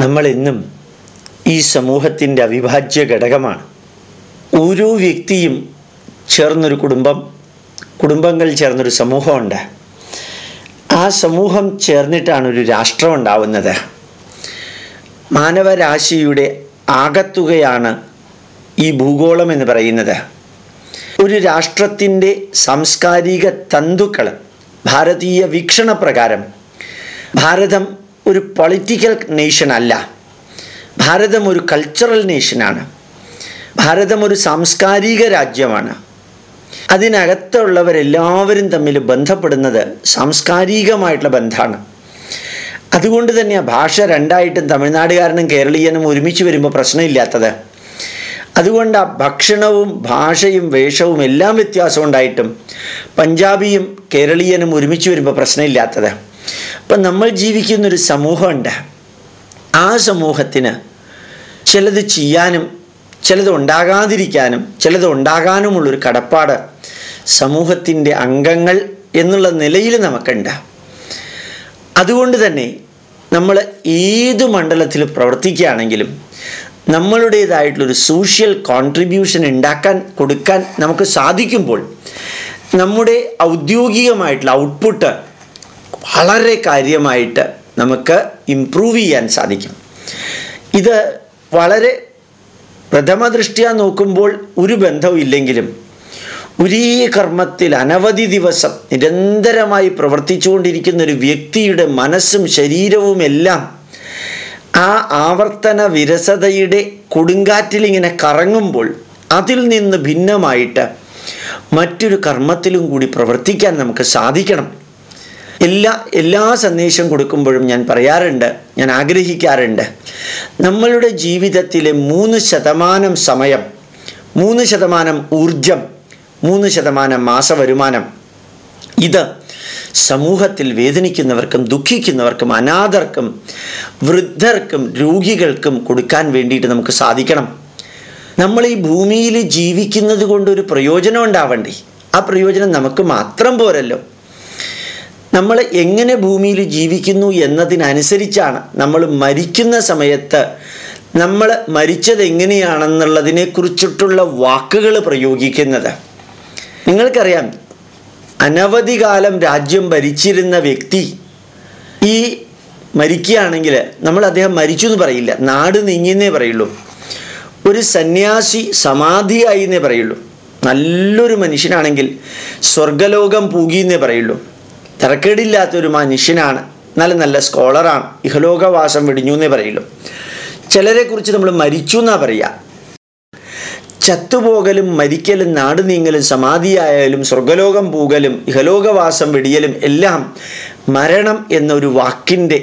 നമ്മൾ ഇന്നും ഈ സമൂഹത്തിന്റെ അവിഭാജ്യ ഘടകമാണ്. ഓരോ വ്യക്തിയും ചേർന്നൊരു കുടുംബം കുടുംബങ്ങൾ ചേർന്നൊരു സമൂഹമുണ്ട്. ആ സമൂഹം ചേർന്നിട്ടാണ് ഒരു രാഷ്ട്രം ഉണ്ടാവുന്നത്. മാനവരാശിയുടെ ആകത്തുകയാണ് ഈ ഭൂഗോളം എന്ന് പറയുന്നത്. ഒരു രാഷ്ട്രത്തിന്റെ സാംസ്കാരിക തന്തുക്കൾ ഭാരതീയ വീക്ഷണപ്രകാരം ഭാരതം ഒരു പൊളിറ്റിക്കൽ നേഷൻ അല്ല. ഭാരതം ഒരു കൾച്ചറൽ നേഷനാണ് ഭാരതം ഒരു സാംസ്കാരിക രാജ്യമാണ്. അതിനകത്തുള്ളവരെല്ലാവരും തമ്മിൽ ബന്ധപ്പെടുന്നത് സാംസ്കാരികമായിട്ടുള്ള ബന്ധമാണ്. അതുകൊണ്ട് തന്നെ ഭാഷ രണ്ടായിട്ടും തമിഴ്നാടുകാരനും കേരളീയനും ഒരുമിച്ച് വരുമ്പോൾ പ്രശ്നമില്ലാത്തത്. അതുകൊണ്ട് ആ ഭക്ഷണവും ഭാഷയും വേഷവും എല്ലാം വ്യത്യാസം പഞ്ചാബിയും കേരളീയനും ഒരുമിച്ച് വരുമ്പോൾ പ്രശ്നമില്ലാത്തത്. അപ്പം നമ്മൾ ജീവിക്കുന്നൊരു സമൂഹമുണ്ട്. ആ സമൂഹത്തിന് ചിലത് ചെയ്യാനും ചിലത് ഉണ്ടാകാതിരിക്കാനും ചിലത് ഉണ്ടാകാനുമുള്ളൊരു കടപ്പാട് സമൂഹത്തിന്റെ അംഗങ്ങൾ എന്നുള്ള നിലയിൽ നമുക്കുണ്ട്. അതുകൊണ്ട് തന്നെ നമ്മൾ ഏത് മണ്ഡലത്തിൽ പ്രവർത്തിക്കുകയാണെങ്കിലും നമ്മളുടേതായിട്ടുള്ളൊരു സോഷ്യൽ കോൺട്രിബ്യൂഷൻ ഉണ്ടാക്കാൻ കൊടുക്കാൻ നമുക്ക് സാധിക്കുമ്പോൾ നമ്മുടെ ഔദ്യോഗികമായിട്ടുള്ള ഔട്ട്പുട്ട് വളരെ കാര്യമായിട്ട് നമുക്ക് ഇമ്പ്രൂവ് ചെയ്യാൻ സാധിക്കും. ഇത് വളരെ പ്രഥമ ദൃഷ്ടിയ നോക്കുമ്പോൾ ഒരു ബന്ധവും ഇല്ലെങ്കിലും ഒരേ കർമ്മത്തിൽ അനവധി ദിവസം നിരന്തരമായി പ്രവർത്തിച്ചുകൊണ്ടിരിക്കുന്ന ഒരു വ്യക്തിയുടെ മനസ്സും ശരീരവും എല്ലാം ആ ആവർത്തന വിരസതയുടെ കൊടുങ്കാറ്റിൽ ഇങ്ങനെ കറങ്ങുമ്പോൾ അതിൽ നിന്ന് ഭിന്നമായിട്ട് മറ്റൊരു കർമ്മത്തിലും കൂടി പ്രവർത്തിക്കാൻ നമുക്ക് സാധിക്കണം. എല്ലാ എല്ലാ സന്ദേശം കൊടുക്കുമ്പോഴും ഞാൻ പറയാറുണ്ട് ഞാൻ ആഗ്രഹിക്കാറുണ്ട്. നമ്മളുടെ ജീവിതത്തിലെ മൂന്ന് ശതമാനം സമയം മൂന്ന് ശതമാനം ഊർജം മൂന്ന് ശതമാനം മാസവരുമാനം ഇത് സമൂഹത്തിൽ വേദനിക്കുന്നവർക്കും ദുഃഖിക്കുന്നവർക്കും അനാഥർക്കും വൃദ്ധർക്കും രോഗികൾക്കും കൊടുക്കാൻ വേണ്ടിയിട്ട് നമുക്ക് സാധിക്കണം. നമ്മൾ ഈ ഭൂമിയിൽ ജീവിക്കുന്നത് കൊണ്ടൊരു പ്രയോജനം ഉണ്ടാവണ്ടേ? ആ പ്രയോജനം നമുക്ക് മാത്രം പോരല്ലോ. നമ്മൾ എങ്ങനെ ഭൂമിയിൽ ജീവിക്കുന്നു എന്നതിനനുസരിച്ചാണ് നമ്മൾ മരിക്കുന്ന സമയത്ത് നമ്മൾ മരിച്ചത് എങ്ങനെയാണെന്നുള്ളതിനെ കുറിച്ചിട്ടുള്ള വാക്കുകൾ പ്രയോഗിക്കുന്നത്. നിങ്ങൾക്കറിയാം അനവധി കാലം രാജ്യം ഭരിച്ചിരുന്ന വ്യക്തി ഈ മരിക്കുകയാണെങ്കിൽ നമ്മൾ അദ്ദേഹം മരിച്ചു എന്ന് പറയില്ല. നാട് നീങ്ങിയെന്നേ പറയുള്ളൂ. ഒരു സന്യാസി സമാധിയായി എന്നേ പറയുള്ളൂ. നല്ലൊരു മനുഷ്യനാണെങ്കിൽ സ്വർഗലോകം പൂകിയെന്നേ പറയുള്ളൂ. തരക്കേടില്ലാത്തൊരു മനുഷ്യനാണ്. നല്ല നല്ല സ്കോളറാണ് ഇഹലോകവാസം വെടിഞ്ഞു എന്നേ പറയുള്ളൂ ചിലരെക്കുറിച്ച് നമ്മൾ മരിച്ചു എന്നാ പറയുക ചത്തുപോകലും മരിക്കലും നാട് നീങ്ങലും സമാധിയായാലും സ്വർഗലോകം പൂകലും ഇഹലോകവാസം വെടിയലും എല്ലാം മരണം എന്നൊരു വാക്കിന്റെ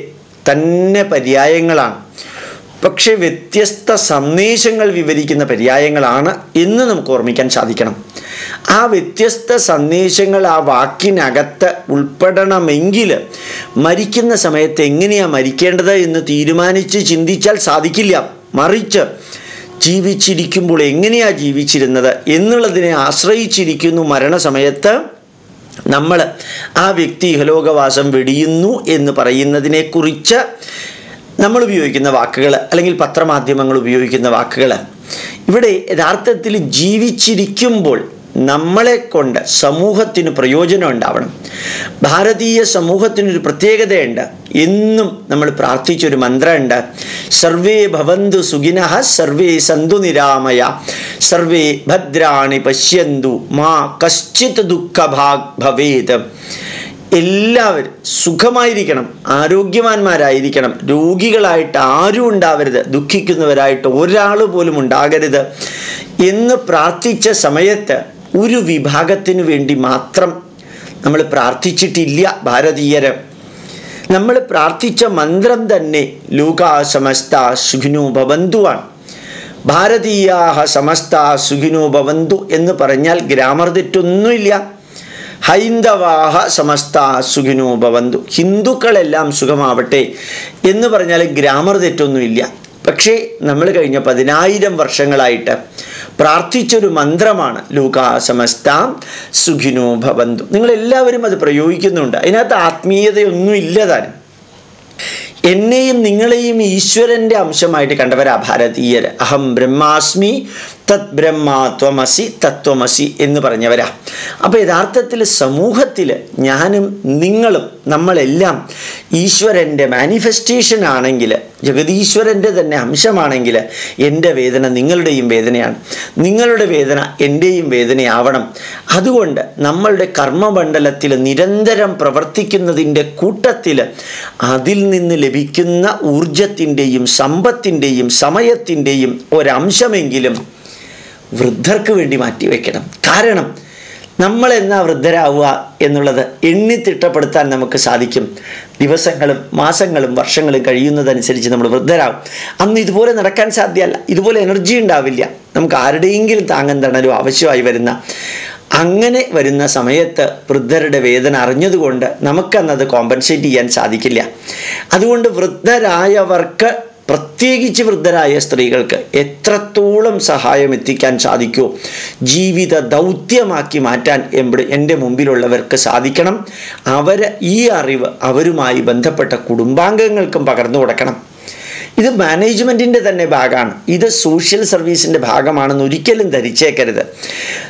തന്നെ പര്യായങ്ങളാണ്. പക്ഷെ വ്യത്യസ്ത സന്ദേശങ്ങൾ വിവരിക്കുന്ന പര്യായങ്ങളാണ് എന്ന് നമുക്ക് ഓർമ്മിക്കാൻ സാധിക്കണം. ആ വ്യത്യസ്ത സന്ദേശങ്ങൾ ആ വാക്കിനകത്ത് ഉൾപ്പെടണമെങ്കിൽ മരിക്കുന്ന സമയത്ത് എങ്ങനെയാണ് മരിക്കേണ്ടത് എന്ന് തീരുമാനിച്ച് ചിന്തിച്ചാൽ സാധിക്കില്ല. മറിച്ച് ജീവിച്ചിരിക്കുമ്പോൾ എങ്ങനെയാണ് ജീവിച്ചിരുന്നത് എന്നുള്ളതിനെ ആശ്രയിച്ചിരിക്കുന്നു മരണസമയത്ത് നമ്മൾ. ആ വ്യക്തി ഇഹലോകവാസം വെടിയുന്നു എന്ന് പറയുന്നതിനെക്കുറിച്ച് നമ്മൾ ഉപയോഗിക്കുന്ന വാക്കുകൾ അല്ലെങ്കിൽ പത്രമാധ്യമങ്ങൾ ഉപയോഗിക്കുന്ന വാക്കുകൾ ഇവിടെ യഥാർത്ഥത്തിൽ ജീവിച്ചിരിക്കുമ്പോൾ നമ്മളെ കൊണ്ട് സമൂഹത്തിന് പ്രയോജനം ഉണ്ടാവണം. ഭാരതീയ സമൂഹത്തിനൊരു പ്രത്യേകതയുണ്ട്. എന്നും നമ്മൾ പ്രാർത്ഥിച്ചൊരു മന്ത്രമുണ്ട്. സർവേ ഭവന്തു സുഖിന സർവേ സന്തു നിരാമയ സർവേ ഭദ്രാണി പശ്യന്തു മാ കശ്ചിത് ദുഃഖഭാഗ് ഭവേത് എല്ലാവരും സുഖമായിരിക്കണം ആരോഗ്യവാന്മാരായിരിക്കണം രോഗികളായിട്ട് ആരും ഉണ്ടാവരുത് ദുഃഖിക്കുന്നവരായിട്ട് ഒരാൾ പോലും ഉണ്ടാകരുത് എന്ന് പ്രാർത്ഥിച്ച സമയത്ത് ഒരു വിഭാഗത്തിനു വേണ്ടി മാത്രം നമ്മൾ പ്രാർത്ഥിച്ചിട്ടില്ല ഭാരതീയര്. നമ്മൾ പ്രാർത്ഥിച്ച മന്ത്രം തന്നെ ലോക സമസ്ത സുഖിനോ ഭവന്തുവാണ് ഭാരതീയാഹ സമസ്ത സുഖിനോ ഭവന്തു എന്ന് പറഞ്ഞാൽ ഗ്രാമർ തെറ്റൊന്നുമില്ല. ഹൈന്ദവാഹ സമസ്ത സുഖിനോ ഭവന്തു. ഹിന്ദുക്കളെല്ലാം സുഖമാവട്ടെ എന്ന് പറഞ്ഞാൽ ഗ്രാമർ തെറ്റൊന്നുമില്ല. പക്ഷേ നമ്മൾ കഴിഞ്ഞ പതിനായിരം വർഷങ്ങളായിട്ട് പ്രാർത്ഥിച്ചൊരു മന്ത്രമാണ് ലൂകാ സമസ്ത സുഖിനോ ഭവന്തു. നിങ്ങളെല്ലാവരും അത് പ്രയോഗിക്കുന്നുണ്ട്. അതിനകത്ത് ആത്മീയതയൊന്നും ഇല്ല താനും. എന്നെയും നിങ്ങളെയും ഈശ്വരന്റെ അംശമായിട്ട് കണ്ടവരാ ഭാരതീയർ അഹം ബ്രഹ്മാസ്മി തത് ബ്രഹ്മാത്വമസി തത്വമസി എന്ന് പറഞ്ഞവരാ. അപ്പോൾ യഥാർത്ഥത്തിൽ സമൂഹത്തിൽ ഞാനും നിങ്ങളും നമ്മളെല്ലാം ഈശ്വരന്റെ മാനിഫെസ്റ്റേഷൻ ആണെങ്കിൽ ജഗതീശ്വരന്റെ തന്നെ അംശമാണെങ്കിൽ എന്റെ വേദന നിങ്ങളുടെയും വേദനയാണ്. നിങ്ങളുടെ വേദന എന്റെയും വേദനയാവണം. അതുകൊണ്ട് നമ്മളുടെ കർമ്മമണ്ഡലത്തിൽ നിരന്തരം പ്രവർത്തിക്കുന്നതിന്റെ കൂട്ടത്തിൽ അതിൽ നിന്ന് ലഭിക്കുന്ന ഊർജത്തിന്റെയും സമ്പത്തിന്റെയും സമയത്തിന്റെയും ഒരംശമെങ്കിലും വൃദ്ധർക്ക് വേണ്ടി മാറ്റിവെക്കണം കാരണം നമ്മൾ എന്നാ വൃദ്ധരാവുക എന്നുള്ളത് എണ്ണി തിട്ടപ്പെടുത്താൻ നമുക്ക് സാധിക്കും. ദിവസങ്ങളും മാസങ്ങളും വർഷങ്ങളും കഴിയുന്നതനുസരിച്ച് നമ്മൾ വൃദ്ധരാകും അന്ന് ഇതുപോലെ നടക്കാൻ സാധ്യമല്ല ഇതുപോലെ എനർജി ഉണ്ടാവില്ല. നമുക്ക് ആരുടെയെങ്കിലും താങ്ങൻ തണലും ആവശ്യമായി വരുന്ന അങ്ങനെ വരുന്ന സമയത്ത് വൃദ്ധരുടെ വേദന അറിഞ്ഞതുകൊണ്ട് നമുക്കന്നത് കോമ്പൻസേറ്റ് ചെയ്യാൻ സാധിക്കില്ല. അതുകൊണ്ട് വൃദ്ധരായവർക്ക് പ്രത്യേകിച്ച് വൃദ്ധരായ സ്ത്രീകൾക്ക് എത്രത്തോളം സഹായം എത്തിക്കാൻ സാധിക്കുമോ ജീവിത ദൗത്യമാക്കി മാറ്റാൻ എന്റെ മുമ്പിലുള്ളവർക്ക് സാധിക്കണം. അവർ ഈ അറിവ് അവരുമായി ബന്ധപ്പെട്ട കുടുംബാംഗങ്ങൾക്കും പകർന്നു കൊടുക്കണം. ഇത് മാനേജ്മെന്റിന്റെ തന്നെ ഭാഗമാണ്. ഇത് സോഷ്യൽ സർവീസിന്റെ ഭാഗമാണെന്ന് ഒരിക്കലും ധരിച്ചേക്കരുത്.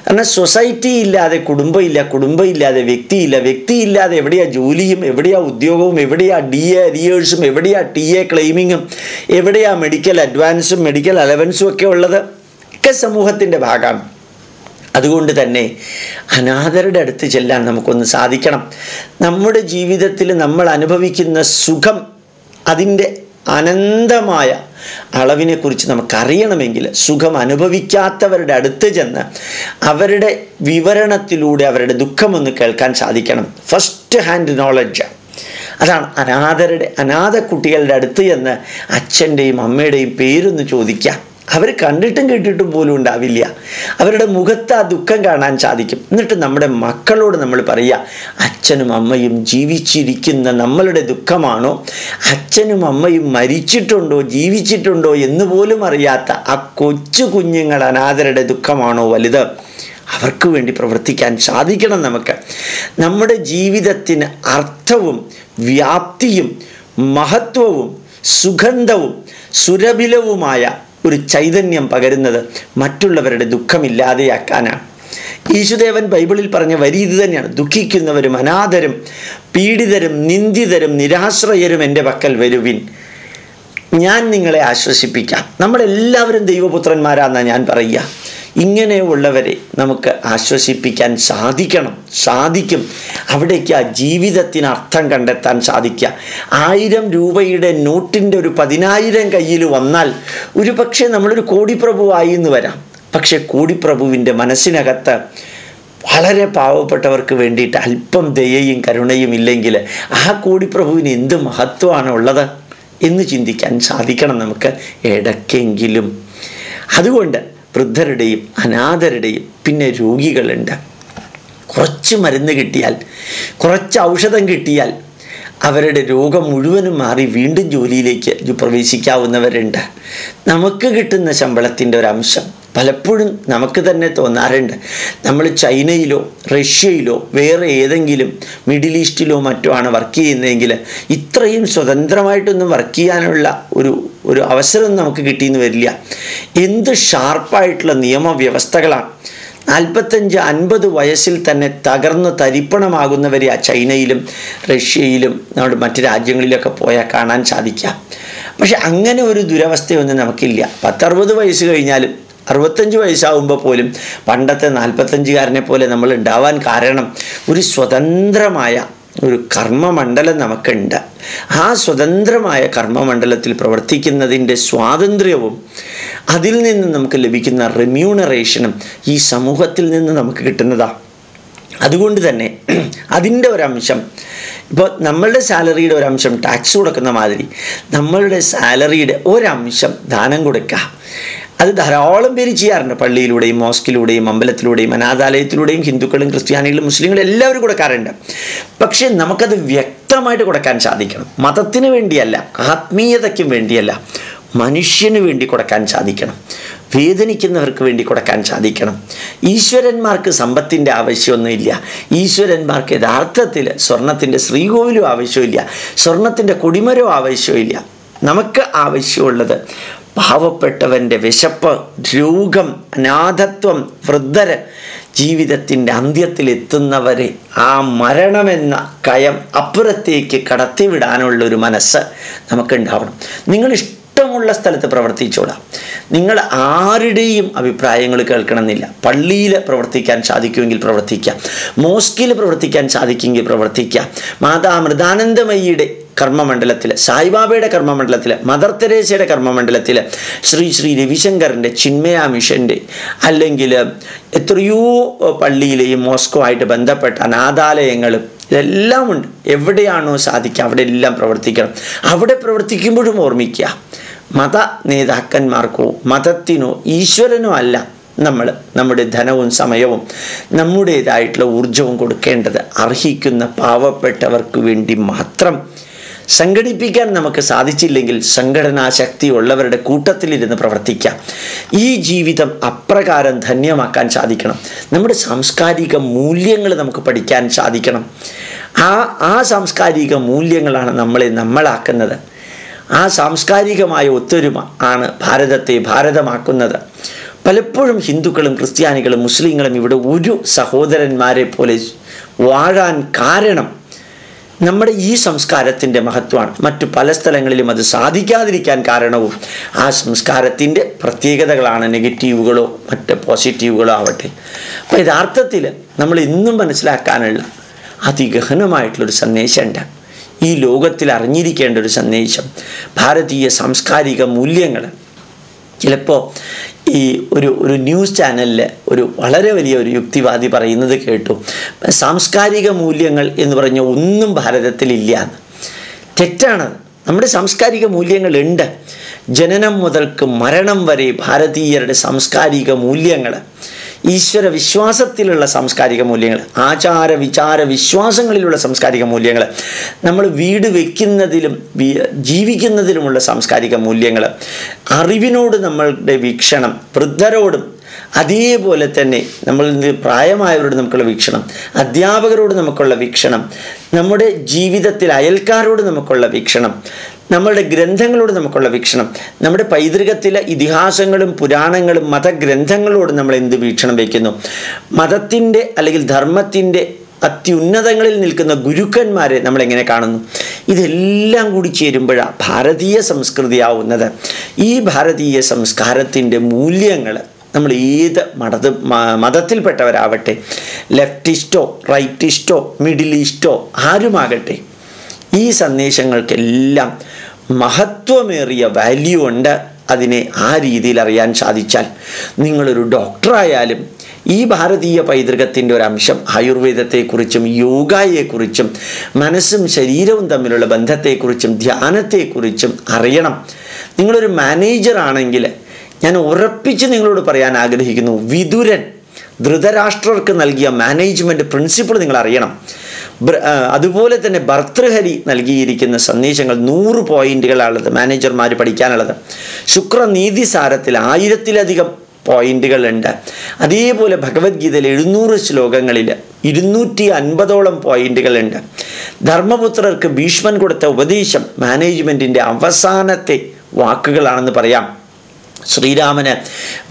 കാരണം സൊസൈറ്റി ഇല്ലാതെ കുടുംബമില്ല കുടുംബമില്ലാതെ വ്യക്തിയില്ല വ്യക്തിയില്ലാതെ എവിടെയാ ജോലിയും എവിടെയാ ഉദ്യോഗവും എവിടെയാ ഡി എ അരിയേഴ്സും എവിടെയാ ടി എ ക്ലെയിമിങ്ങും എവിടെയാ മെഡിക്കൽ അഡ്വാൻസും മെഡിക്കൽ അലവൻസും ഒക്കെ ഉള്ളത് ഒക്കെ സമൂഹത്തിന്റെ ഭാഗമാണ്. അതുകൊണ്ട് തന്നെ അനാഥരുടെ അടുത്ത് ചെല്ലാൻ നമുക്കൊന്ന് സാധിക്കണം. നമ്മുടെ ജീവിതത്തിൽ നമ്മൾ അനുഭവിക്കുന്ന സുഖം അതിന്റെ അനന്തമായ അളവിനെക്കുറിച്ച് നമുക്കറിയണമെങ്കിൽ സുഖം അനുഭവിക്കാത്തവരുടെ അടുത്ത് ചെന്ന് അവരുടെ വിവരണത്തിലൂടെ അവരുടെ ദുഃഖമൊന്ന് കേൾക്കാൻ സാധിക്കണം. ഫസ്റ്റ് ഹാൻഡ് നോളജ് അതാണ് അനാഥരുടെ അനാഥ കുട്ടികളുടെ അടുത്ത് ചെന്ന് അച്ഛന്റെയും അമ്മയുടെയും പേരൊന്ന് ചോദിക്കാം. അവർ കണ്ടിട്ടും കേട്ടിട്ടും പോലും ഉണ്ടാവില്ല. അവരുടെ മുഖത്ത് ആ ദുഃഖം കാണാൻ സാധിക്കും. എന്നിട്ട് നമ്മുടെ മക്കളോട് നമ്മൾ പറയുക അച്ഛനും അമ്മയും ജീവിച്ചിരിക്കുന്ന നമ്മളുടെ ദുഃഖമാണോ? അച്ഛനും അമ്മയും മരിച്ചിട്ടുണ്ടോ ജീവിച്ചിട്ടുണ്ടോ എന്ന് പോലും അറിയാത്ത ആ കൊച്ചു കുഞ്ഞുങ്ങൾ അനാഥരുടെ ദുഃഖമാണോ വലുത്? അവർക്ക് വേണ്ടി പ്രവർത്തിക്കാൻ സാധിക്കണം നമുക്ക്. നമ്മുടെ ജീവിതത്തിന് അർത്ഥവും വ്യാപ്തിയും മഹത്വവും സുഗന്ധവും സുരഭിലവുമായ ഒരു ചൈതന്യം പകരുന്നത് മറ്റുള്ളവരുടെ ദുഃഖമില്ലാതെയാക്കാനാണ് യേശുദേവൻ ബൈബിളിൽ പറഞ്ഞ വരി ഇത് തന്നെയാണ്. ദുഃഖിക്കുന്നവരും അനാഥരും പീഡിതരും നിന്ദിതരും നിരാശ്രയരും എന്റെ പക്കൽ വരുവിൻ. ഞാൻ നിങ്ങളെ ആശ്വസിപ്പിക്കാം. നമ്മളെല്ലാവരും ദൈവപുത്രന്മാരാണെന്നാണ് ഞാൻ പറയുക. ഇങ്ങനെയുള്ളവരെ നമുക്ക് ആശ്വസിപ്പിക്കാൻ സാധിക്കണം സാധിക്കും. അവിടേക്ക് ആ ജീവിതത്തിന് അർത്ഥം കണ്ടെത്താൻ സാധിക്കുക. ആയിരം രൂപയുടെ നോട്ടിന്റെ ഒരു പതിനായിരം കയ്യിൽ വന്നാൽ ഒരു പക്ഷേ നമ്മളൊരു കോടിപ്രഭുവായി എന്ന് വരാം. പക്ഷേ കോടിപ്രഭുവിന്റെ മനസ്സിനകത്ത് വളരെ പാവപ്പെട്ടവർക്ക് വേണ്ടിയിട്ട് അല്പം ദയയും കരുണയും ഇല്ലെങ്കിൽ ആ കോടിപ്രഭുവിന് എന്ത് മഹത്വമാണ് ഉള്ളത് എന്ന് ചിന്തിക്കാൻ സാധിക്കണം നമുക്ക് ഇടയ്ക്കെങ്കിലും. അതുകൊണ്ട് വൃദ്ധരുടെയും അനാഥരുടെയും പിന്നെ രോഗികളുണ്ട്. കുറച്ച് മരുന്ന് കിട്ടിയാൽ കുറച്ച് ഔഷധം കിട്ടിയാൽ അവരുടെ രോഗം മുഴുവനും മാറി വീണ്ടും ജോലിയിലേക്ക് പ്രവേശിക്കാവുന്നവരുണ്ട്. നമുക്ക് കിട്ടുന്ന ശമ്പളത്തിന്റെ ഒരു അംശം പലപ്പോഴും നമുക്ക് തന്നെ തോന്നാറുണ്ട്. നമ്മൾ ചൈനയിലോ റഷ്യയിലോ വേറെ ഏതെങ്കിലും മിഡിൽ ഈസ്റ്റിലോ മറ്റോ ആണ് വർക്ക് ചെയ്യുന്നതെങ്കിൽ ഇത്രയും സ്വതന്ത്രമായിട്ടൊന്നും വർക്ക് ചെയ്യാനുള്ള ഒരു ഒരു അവസരം നമുക്ക് കിട്ടിയെന്ന് വരില്ല. എന്ത് ഷാർപ്പായിട്ടുള്ള നിയമവ്യവസ്ഥകളാണ്. നാൽപ്പത്തഞ്ച് അൻപത് വയസ്സിൽ തന്നെ തകർന്ന് തരിപ്പണമാകുന്നവരെ ആ ചൈനയിലും റഷ്യയിലും നമ്മുടെ മറ്റു രാജ്യങ്ങളിലൊക്കെ പോയാൽ കാണാൻ സാധിക്കാം. പക്ഷെ അങ്ങനെ ഒരു ദുരവസ്ഥയൊന്നും നമുക്കില്ല. പത്തറുപത് വയസ്സ് കഴിഞ്ഞാലും അറുപത്തഞ്ച് വയസ്സാവുമ്പോൾ പോലും പണ്ടത്തെ നാൽപ്പത്തഞ്ചുകാരനെ പോലെ നമ്മൾ ഉണ്ടാവാൻ കാരണം ഒരു സ്വതന്ത്രമായ ഒരു കർമ്മമണ്ഡലം നമുക്കുണ്ട്. ആ സ്വതന്ത്രമായ കർമ്മമണ്ഡലത്തിൽ പ്രവർത്തിക്കുന്നതിന്റെ സ്വാതന്ത്ര്യവും അതിൽ നിന്ന് നമുക്ക് ലഭിക്കുന്ന റെമ്യൂണറേഷനും ഈ സമൂഹത്തിൽ നിന്ന് നമുക്ക് കിട്ടുന്നതാണ് അതുകൊണ്ട് തന്നെ അതിന്റെ ഒരംശം ഇപ്പോൾ നമ്മളുടെ സാലറിയുടെ ഒരംശം ടാക്സ് കൊടുക്കുന്ന മാതിരി നമ്മളുടെ സാലറിയുടെ ഒരംശം ദാനം കൊടുക്കുക. അത് ധാരാളം പേര് ചെയ്യാറുണ്ട്. പള്ളിയിലൂടെയും മോസ്കിലൂടെയും അമ്പലത്തിലൂടെയും അനാഥാലയത്തിലൂടെയും ഹിന്ദുക്കളും ക്രിസ്ത്യാനികളും മുസ്ലിങ്ങളും എല്ലാവരും കൊടുക്കാറുണ്ട്. പക്ഷേ നമുക്കത് വ്യക്തമായിട്ട് കൊടുക്കാൻ സാധിക്കണം. മതത്തിന് വേണ്ടിയല്ല ആത്മീയതയ്ക്കും വേണ്ടിയല്ല മനുഷ്യന് വേണ്ടി കൊടുക്കാൻ സാധിക്കണം. വേദനിക്കുന്നവർക്ക് വേണ്ടി കൊടുക്കാൻ സാധിക്കണം. ഈശ്വരന്മാർക്ക് സമ്പത്തിന്റെ ആവശ്യമൊന്നുമില്ല. ഈശ്വരന്മാർക്ക് യഥാർത്ഥത്തിൽ സ്വർണത്തിന്റെ ശ്രീകോവിലും ആവശ്യമില്ല. സ്വർണത്തിന്റെ കൊടിമരവും ആവശ്യമില്ല. നമുക്ക് ആവശ്യമുള്ളത് പാവപ്പെട്ടവന്റെ വിശപ്പ് രോഗം അനാഥത്വം വൃദ്ധര് ജീവിതത്തിന്റെ അന്ത്യത്തിലെത്തുന്നവരെ ആ മരണമെന്ന കയം അപ്പുറത്തേക്ക് കടത്തിവിടാനുള്ളൊരു മനസ്സ് നമുക്കുണ്ടാവണം. നിങ്ങൾ ഇഷ്ടമുള്ള സ്ഥലത്ത് പ്രവർത്തിച്ചോളാം. നിങ്ങൾ ആരുടെയും അഭിപ്രായങ്ങൾ കേൾക്കണമെന്നില്ല. പള്ളിയിൽ പ്രവർത്തിക്കാൻ സാധിക്കുമെങ്കിൽ പ്രവർത്തിക്കാം. മോസ്കിൽ പ്രവർത്തിക്കാൻ സാധിക്കുമെങ്കിൽ പ്രവർത്തിക്കാം. മാതാ മൃദാനന്ദമയിയുടെ കർമ്മമണ്ഡലത്തിൽ സായിബാബയുടെ കർമ്മമണ്ഡലത്തിൽ മദർ തെരേസയുടെ കർമ്മമണ്ഡലത്തിൽ ശ്രീ ശ്രീ രവിശങ്കറിന്റെ ചിന്മയ മിഷന്റെ അല്ലെങ്കിൽ എത്രയോ പള്ളിയിലെയും മോസ്കോ ആയിട്ട് ബന്ധപ്പെട്ട അനാഥാലയങ്ങളും ഇതെല്ലാം ഉണ്ട് എവിടെയാണോ സാധിക്കുക അവിടെ എല്ലാം പ്രവർത്തിക്കണം. അവിടെ പ്രവർത്തിക്കുമ്പോഴും ഓർമ്മിക്കുക. മത നേതാക്കന്മാർക്കോ മതത്തിനോ ഈശ്വരനോ അല്ല നമ്മൾ നമ്മുടെ ധനവും സമയവും നമ്മുടേതായിട്ടുള്ള ഊർജവും കൊടുക്കേണ്ടത് അർഹിക്കുന്ന പാവപ്പെട്ടവർക്ക് വേണ്ടി മാത്രം സംഘടിപ്പിക്കാൻ നമുക്ക് സാധിച്ചില്ലെങ്കിൽ സംഘടനാ ശക്തി ഉള്ളവരുടെ കൂട്ടത്തിലിരുന്ന് പ്രവർത്തിക്കാം. ഈ ജീവിതം അപ്രകാരം ധന്യമാക്കാൻ സാധിക്കണം. നമ്മുടെ സാംസ്കാരിക മൂല്യങ്ങൾ നമുക്ക് പഠിക്കാൻ സാധിക്കണം. ആ ആ സാംസ്കാരിക മൂല്യങ്ങളാണ് നമ്മളെ നമ്മളാക്കുന്നത്. ആ സാംസ്കാരികമായ ഒത്തൊരുമ ആണ് ഭാരതത്തെ ഭാരതമാക്കുന്നത്. പലപ്പോഴും ഹിന്ദുക്കളും ക്രിസ്ത്യാനികളും മുസ്ലിങ്ങളും ഇവിടെ ഒരു സഹോദരന്മാരെ പോലെ വാഴാൻ കാരണം നമ്മുടെ ഈ സംസ്കാരത്തിന്റെ മഹത്വമാണ് മറ്റു പല സ്ഥലങ്ങളിലും അത് സാധിക്കാതിരിക്കാൻ കാരണവും ആ സംസ്കാരത്തിന്റെ പ്രത്യേകതകളാണ്. നെഗറ്റീവുകളോ മറ്റ് പോസിറ്റീവുകളോ ആവട്ടെ. അപ്പോൾ യഥാർത്ഥത്തിൽ നമ്മൾ ഇന്നും മനസ്സിലാക്കാനുള്ള അതിഗഹനമായിട്ടുള്ളൊരു സന്ദേശമുണ്ട് ഈ ലോകത്തിൽ അറിഞ്ഞിരിക്കേണ്ട ഒരു സന്ദേശം. ഭാരതീയ സാംസ്കാരിക മൂല്യങ്ങൾ. ചിലപ്പോൾ ഈ ഒരു ഒരു ന്യൂസ് ചാനലിൽ ഒരു വളരെ വലിയ ഒരു യുക്തിവാദി പറയുന്നത് കേട്ടു. സാംസ്കാരിക മൂല്യങ്ങൾ എന്ന് പറഞ്ഞ ഒന്നും ഭാരതത്തിലില്ല എന്ന് തെറ്റാണ്. നമ്മുടെ സാംസ്കാരിക മൂല്യങ്ങളുണ്ട്. ജനനം മുതൽക്ക് മരണം വരെ ഭാരതീയരുടെ സാംസ്കാരിക മൂല്യങ്ങൾ ഈശ്വര വിശ്വാസത്തിലുള്ള സാംസ്കാരിക മൂല്യങ്ങൾ ആചാര വിചാര വിശ്വാസങ്ങളിലുള്ള സാംസ്കാരിക മൂല്യങ്ങൾ നമ്മൾ വീട് വയ്ക്കുന്നതിലും ജീവിക്കുന്നതിലുമുള്ള സാംസ്കാരിക മൂല്യങ്ങൾ അറിവിനോട് നമ്മളുടെ വീക്ഷണം വൃദ്ധരോടും അതേപോലെ തന്നെ നമ്മൾ പ്രായമായവരോട് നമുക്കുള്ള വീക്ഷണം അധ്യാപകരോട് നമുക്കുള്ള വീക്ഷണം നമ്മുടെ ജീവിതത്തിൽ അയൽക്കാരോട് നമുക്കുള്ള വീക്ഷണം നമ്മളുടെ ഗ്രന്ഥങ്ങളോട് നമുക്കുള്ള വീക്ഷണം. നമ്മുടെ പൈതൃകത്തിലെ ഇതിഹാസങ്ങളും പുരാണങ്ങളും മതഗ്രന്ഥങ്ങളോട് നമ്മൾ എന്ത് വീക്ഷണം വയ്ക്കുന്നു? മതത്തിന്റെ അല്ലെങ്കിൽ ധർമ്മത്തിന്റെ അത്യുന്നതങ്ങളിൽ നിൽക്കുന്ന ഗുരുക്കന്മാരെ നമ്മൾ എങ്ങനെ കാണുന്നു? ഇതെല്ലാം കൂടി ചേരുമ്പോഴാണ് ഭാരതീയ സംസ്കൃതിയാവുന്നത്. ഈ ഭാരതീയ സംസ്കാരത്തിന്റെ മൂല്യങ്ങൾ നമ്മൾ ഏത് മതത് മതത്തിൽപ്പെട്ടവരാവട്ടെ ലെഫ്റ്റിസ്റ്റോ റൈറ്റിസ്റ്റോ മിഡിൽ ഈസ്റ്റോ ആരുമാകട്ടെ ഈ സന്ദേശങ്ങൾക്കെല്ലാം മഹത്വമേറിയ വാല്യൂ ഉണ്ട് അതിനെ ആ രീതിയിൽ അറിയാൻ സാധിച്ചാൽ നിങ്ങളൊരു ഡോക്ടറായാലും ഈ ഭാരതീയ പൈതൃകത്തിന്റെ ഒരു അംശം ആയുർവേദത്തെക്കുറിച്ചും യോഗയെക്കുറിച്ചും മനസ്സും ശരീരവും തമ്മിലുള്ള ബന്ധത്തെക്കുറിച്ചും ധ്യാനത്തെക്കുറിച്ചും അറിയണം. നിങ്ങളൊരു മാനേജർ ആണെങ്കിൽ ഞാൻ ഉറപ്പിച്ച് നിങ്ങളോട് പറയാൻ ആഗ്രഹിക്കുന്നു വിതുരൻ ധൃതരാഷ്ട്രർക്ക് നൽകിയ മാനേജ്മെന്റ് പ്രിൻസിപ്പിൾ നിങ്ങൾ അറിയണം. അതുപോലെ തന്നെ ഭർത്തൃഹരി നൽകിയിരിക്കുന്ന സന്ദേശങ്ങൾ നൂറ് പോയിന്റുകളാണുള്ളത് മാനേജർമാർ പഠിക്കാനുള്ളത്. ശുക്രനീതിസാരത്തിൽ ആയിരത്തിലധികം പോയിന്റുകളുണ്ട്. അതേപോലെ ഭഗവത്ഗീതയിൽ എഴുന്നൂറ് ശ്ലോകങ്ങളിൽ ഇരുന്നൂറ്റി അൻപതോളം പോയിന്റുകളുണ്ട്. ധർമ്മപുത്രർക്ക് ഭീഷ്മൻ കൊടുത്ത ഉപദേശം മാനേജ്മെന്റിന്റെ അവസാനത്തെ വാക്കുകളാണെന്ന് പറയാം. ശ്രീരാമന്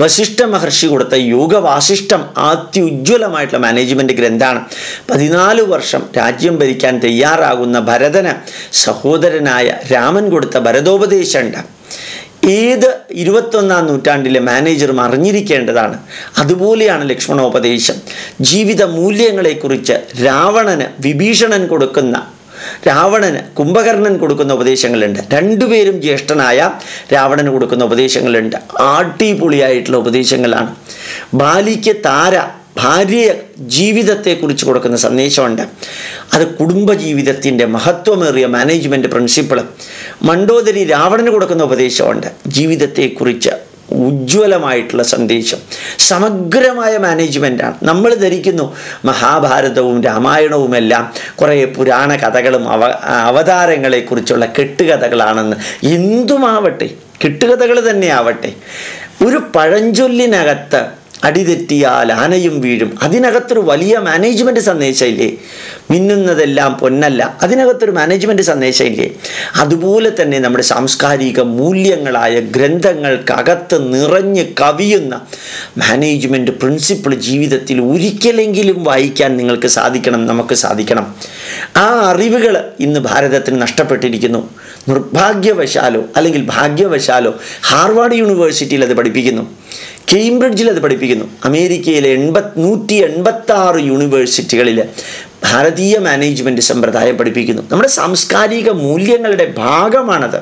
വശിഷ്ഠ മഹർഷി കൊടുത്ത യോഗവാശിഷ്ടം അത്യുജ്വലമായിട്ടുള്ള മാനേജ്മെന്റ് ഗ്രന്ഥമാണ് പതിനാല് വർഷം രാജ്യം ഭരിക്കാൻ തയ്യാറാകുന്ന ഭരതന് സഹോദരനായ രാമൻ കൊടുത്ത ഭരതോപദേശമുണ്ട് ഏത് ഇരുപത്തൊന്നാം നൂറ്റാണ്ടിലെ മാനേജറും അറിഞ്ഞിരിക്കേണ്ടതാണ്. അതുപോലെയാണ് ലക്ഷ്മണോപദേശം. ജീവിത മൂല്യങ്ങളെക്കുറിച്ച് രാവണന് വിഭീഷണൻ കൊടുക്കുന്ന രാവണന് കുംഭകർണൻ കൊടുക്കുന്ന ഉപദേശങ്ങളുണ്ട്. രണ്ടുപേരും ജ്യേഷ്ഠനായ രാവണന് കൊടുക്കുന്ന ഉപദേശങ്ങളുണ്ട്. ആട്ടിപൊളിയായിട്ടുള്ള ഉപദേശങ്ങളാണ്. ബാലിക്ക് താര ഭാര്യ ജീവിതത്തെക്കുറിച്ച് കൊടുക്കുന്ന സന്ദേശമുണ്ട്. അത് കുടുംബജീവിതത്തിന്റെ മഹത്വമേറിയ മാനേജ്മെന്റ് പ്രിൻസിപ്പിൾ മണ്ടോദരി രാവണന് കൊടുക്കുന്ന ഉപദേശമുണ്ട്. ജീവിതത്തെക്കുറിച്ച് ഉജ്ജ്വലമായിട്ടുള്ള സന്ദേശം. സമഗ്രമായ മാനേജ്മെന്റാണ് നമ്മൾ ധരിക്കുന്നു മഹാഭാരതവും രാമായണവുമെല്ലാം കുറേ പുരാണ കഥകളും അവ അവതാരങ്ങളെക്കുറിച്ചുള്ള കെട്ടുകഥകളാണെന്ന് എന്തുമാവട്ടെ കെട്ടുകഥകൾ തന്നെ ആവട്ടെ ഒരു പഴഞ്ചൊല്ലിനകത്ത് അടിതെറ്റിയാൽ ആനയും വീഴും. അതിനകത്തൊരു വലിയ മാനേജ്മെന്റ് സന്ദേശമില്ലേ മിന്നുന്നതെല്ലാം പൊന്നല്ല. അതിനകത്തൊരു മാനേജ്മെന്റ് സന്ദേശമില്ലേ? അതുപോലെ തന്നെ നമ്മുടെ സാംസ്കാരിക മൂല്യങ്ങളായ ഗ്രന്ഥങ്ങൾക്കകത്ത് നിറഞ്ഞ് കവിയുന്ന മാനേജ്മെന്റ് പ്രിൻസിപ്പിൾ ജീവിതത്തിൽ ഒരിക്കലെങ്കിലും വായിക്കാൻ നിങ്ങൾക്ക് സാധിക്കണം നമുക്ക് സാധിക്കണം. ആ അറിവുകൾ ഇന്ന് ഭാരതത്തിന് നഷ്ടപ്പെട്ടിരിക്കുന്നു. നിർഭാഗ്യവശാലോ അല്ലെങ്കിൽ ഭാഗ്യവശാലോ ഹാർവാർഡ് യൂണിവേഴ്സിറ്റിയിൽ അത് പഠിപ്പിക്കുന്നു. കേംബ്രിഡ്ജിൽ അത് പഠിപ്പിക്കുന്നു. അമേരിക്കയിലെ എൺപത് നൂറ്റി എൺപത്തി ആറ് യൂണിവേഴ്സിറ്റികളിൽ ഭാരതീയ മാനേജ്മെന്റ് സമ്പ്രദായം പഠിപ്പിക്കുന്നു. നമ്മുടെ സാംസ്കാരിക മൂല്യങ്ങളുടെ ഭാഗമാണത്.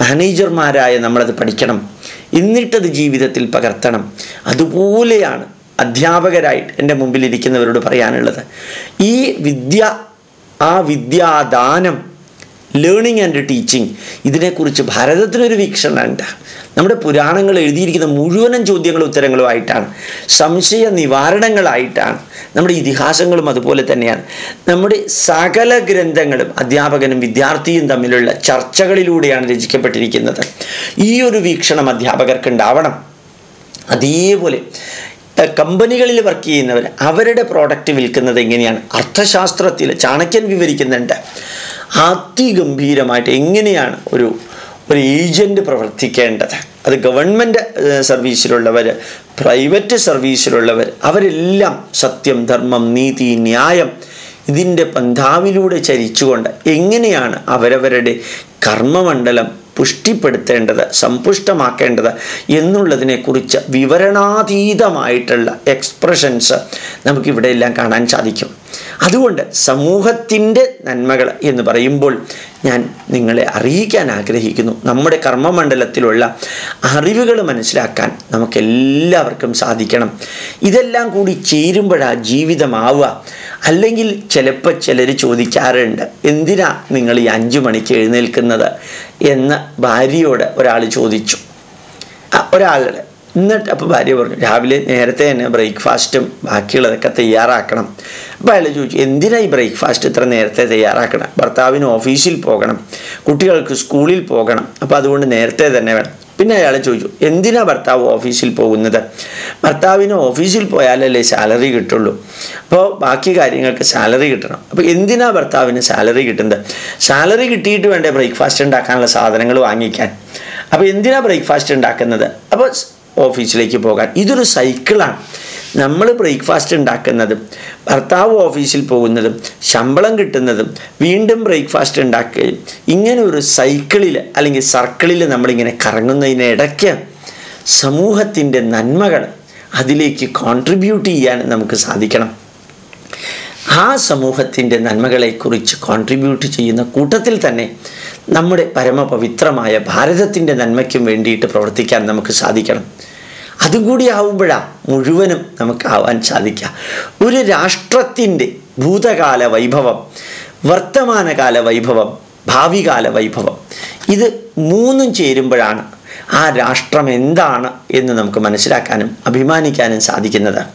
മാനേജർമാരായ നമ്മളത് പഠിക്കണം. എന്നിട്ടത് ജീവിതത്തിൽ പകർത്തണം. അതുപോലെയാണ് അധ്യാപകരായിട്ട് എന്റെ മുമ്പിലിരിക്കുന്നവരോട് പറയാനുള്ളത്. ഈ വിദ്യ ആ വിദ്യാദാനം ലേണിംഗ് ആൻഡ് ടീച്ചിങ് ഇതിനെക്കുറിച്ച് ഭാരതത്തിനൊരു വീക്ഷണമുണ്ട്. നമ്മുടെ പുരാണങ്ങൾ എഴുതിയിരിക്കുന്ന മുഴുവനും ചോദ്യങ്ങളും ഉത്തരങ്ങളും ആയിട്ടാണ്. സംശയ നിവാരണങ്ങളായിട്ടാണ്. നമ്മുടെ ഇതിഹാസങ്ങളും അതുപോലെ തന്നെയാണ്. നമ്മുടെ സകല ഗ്രന്ഥങ്ങളും അധ്യാപകനും വിദ്യാർത്ഥിയും തമ്മിലുള്ള ചർച്ചകളിലൂടെയാണ് രചിക്കപ്പെട്ടിരിക്കുന്നത്. ഈ ഒരു വീക്ഷണം അധ്യാപകർക്ക് ഉണ്ടാവണം അതേപോലെ കമ്പനികളിൽ വർക്ക് ചെയ്യുന്നവർ അവരുടെ പ്രോഡക്റ്റ് വിൽക്കുന്നത് എങ്ങനെയാണ്? അർത്ഥശാസ്ത്രത്തിൽ ചാണക്യൻ വിവരിക്കുന്നുണ്ട്. അതിഗംഭീരമായിട്ട് എങ്ങനെയാണ് ഒരു ഒരു ഏജന്റ് പ്രവർത്തിക്കേണ്ടത്? അത് ഗവൺമെന്റ് സർവീസിലുള്ളവർ പ്രൈവറ്റ് സർവീസിലുള്ളവർ അവരെല്ലാം സത്യം ധർമ്മം നീതി ന്യായം ഇതിന്റെ പന്ഥാവിലൂടെ ചരിച്ചുകൊണ്ട് എങ്ങനെയാണ് അവരവരുടെ കർമ്മമണ്ഡലം പുഷ്ടിപ്പെടുത്തേണ്ടത് സമ്പുഷ്ടമാക്കേണ്ടത് എന്നുള്ളതിനെക്കുറിച്ച് വിവരണാതീതമായിട്ടുള്ള എക്സ്പ്രഷൻസ് നമുക്കിവിടെ എല്ലാം കാണാൻ സാധിക്കും. അതുകൊണ്ട് സമൂഹത്തിന്റെ നന്മകൾ എന്ന് പറയുമ്പോൾ ഞാൻ നിങ്ങളെ അറിയിക്കാൻ ആഗ്രഹിക്കുന്നു. നമ്മുടെ കർമ്മമണ്ഡലത്തിലുള്ള അറിവുകൾ മനസ്സിലാക്കാൻ നമുക്കെല്ലാവർക്കും സാധിക്കണം. ഇതെല്ലാം കൂടി ചേരുമ്പോഴാണ് ജീവിതമാവുക. അല്ലെങ്കിൽ ചിലപ്പോൾ ചിലർ ചോദിക്കാറുണ്ട് എന്തിനാ നിങ്ങൾ ഈ അഞ്ചു മണിക്ക് എഴുന്നേൽക്കുന്നത്? എന്ന് ഭാര്യയോട് ഒരാൾ ചോദിച്ചു. ഒരാളുടെ എന്നിട്ട് അപ്പോൾ ഭാര്യ പറഞ്ഞു രാവിലെ നേരത്തെ തന്നെ ബ്രേക്ക്ഫാസ്റ്റും ബാക്കിയുള്ളതൊക്കെ തയ്യാറാക്കണം. അപ്പോൾ അയാൾ ചോദിച്ചു എന്തിനാ ഈ ബ്രേക്ക്ഫാസ്റ്റ് ഇത്ര നേരത്തെ തയ്യാറാക്കണം? ഭർത്താവിന് ഓഫീസിൽ പോകണം കുട്ടികൾക്ക് സ്കൂളിൽ പോകണം അപ്പോൾ അതുകൊണ്ട് നേരത്തെ തന്നെ വേണം. പിന്നെ അയാൾ ചോദിച്ചു എന്തിനാ ഭർത്താവ് ഓഫീസിൽ പോകുന്നത്? ഭർത്താവിന് ഓഫീസിൽ പോയാലല്ലേ സാലറി കിട്ടുള്ളൂ. അപ്പോൾ ബാക്കി കാര്യങ്ങൾക്ക് സാലറി കിട്ടണം. അപ്പോൾ എന്തിനാ ഭർത്താവിന് സാലറി കിട്ടുന്നത്? സാലറി കിട്ടിയിട്ട് വേണ്ടേ ബ്രേക്ക്ഫാസ്റ്റ് ഉണ്ടാക്കാനുള്ള സാധനങ്ങൾ വാങ്ങിക്കാൻ. അപ്പോൾ എന്തിനാ ബ്രേക്ക്ഫാസ്റ്റ് ഉണ്ടാക്കുന്നത്? അപ്പോൾ ഓഫീസിലേക്ക് പോകാൻ. ഇതൊരു സൈക്കിളാണ്. നമ്മൾ ബ്രേക്ക്ഫാസ്റ്റ് ഉണ്ടാക്കുന്നതും ഭർത്താവ് ഓഫീസിൽ പോകുന്നതും ശമ്പളം കിട്ടുന്നതും വീണ്ടും ബ്രേക്ക്ഫാസ്റ്റ് ഉണ്ടാക്കുകയും ഇങ്ങനെ ഒരു സൈക്കിളിൽ അല്ലെങ്കിൽ സർക്കിളിൽ നമ്മളിങ്ങനെ കറങ്ങുന്നതിനിടയ്ക്ക് സമൂഹത്തിന്റെ നന്മകൾ അതിലേക്ക് കോൺട്രിബ്യൂട്ട് ചെയ്യാൻ നമുക്ക് സാധിക്കണം. ആ സമൂഹത്തിന്റെ നന്മകളെക്കുറിച്ച് കോൺട്രിബ്യൂട്ട് ചെയ്യുന്ന കൂട്ടത്തിൽ തന്നെ നമ്മുടെ പരമപവിത്രമായ ഭാരതത്തിന്റെ നന്മയ്ക്കും വേണ്ടിയിട്ട് പ്രവർത്തിക്കാൻ നമുക്ക് സാധിക്കണം. അതും കൂടി ആവുമ്പോഴാണ് മുഴുവനും നമുക്ക് ആവാൻ സാധിക്കുക. ഒരു രാഷ്ട്രത്തിന്റെ ഭൂതകാല വൈഭവം വർത്തമാനകാല വൈഭവം ഭാവികാല വൈഭവം ഇത് മൂന്നും ചേരുമ്പോഴാണ് ആ രാഷ്ട്രം എന്താണ് എന്ന് നമുക്ക് മനസ്സിലാക്കാനും അഭിമാനിക്കാനും സാധിക്കുന്നത്.